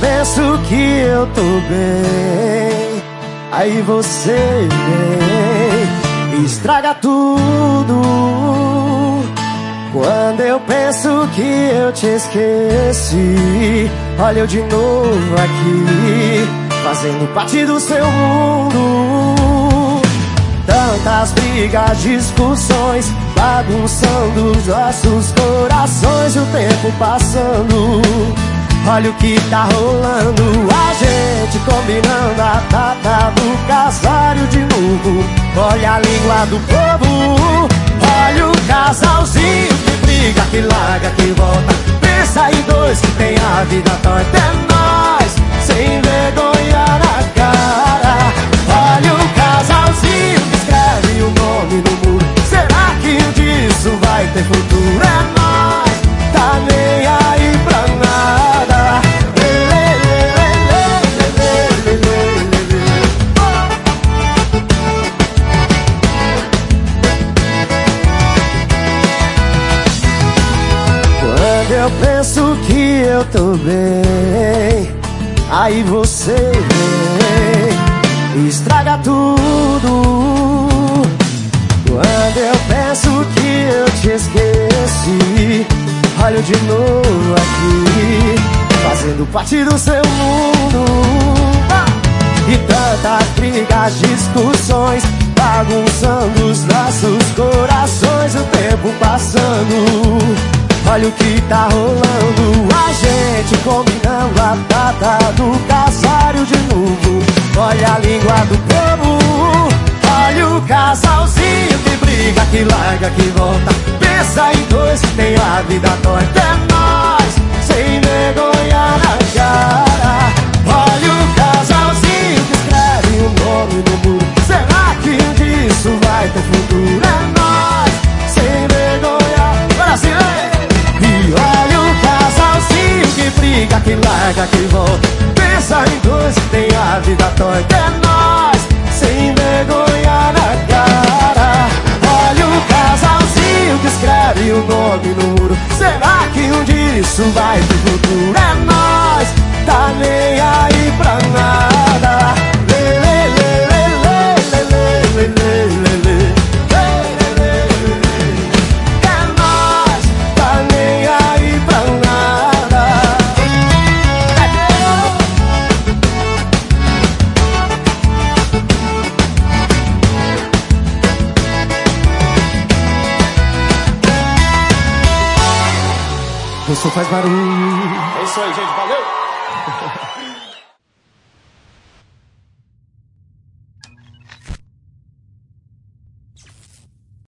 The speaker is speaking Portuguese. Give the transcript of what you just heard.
penso que eu tô bem, aí você vem e estraga tudo. Quando eu penso que eu te esqueci, olha eu de novo aqui, fazendo parte do seu mundo. Tantas brigas, discussões, bagunçando os nossos corações, o tempo passando. Olha o que tá rolando A gente combinando a data do casário de novo. Olha a língua do povo Olha o casalzinho que briga, que larga, que volta. Pensa em dois que tem a vida torta. É eu penso que eu tô bem. Aí você vem estraga tudo. Quando eu penso que eu te esqueci Olho de novo aqui Fazendo parte do seu mundo. E tantas brigas, discussões Bagunçando os nossos corações O tempo passando Olha o que tá rolando. A gente combinando a data do casário de novo. Olha a língua do povo. Olha o casalzinho que briga, que larga, que volta. Pensa em dois tem a vida torta Pensa em dois tem a vida torta É nós, sem vergonha na cara Olha o casalzinho que escreve o nome no muro Será que um dia isso vai ter futuro? É O som faz barulho É isso aí, gente. Valeu!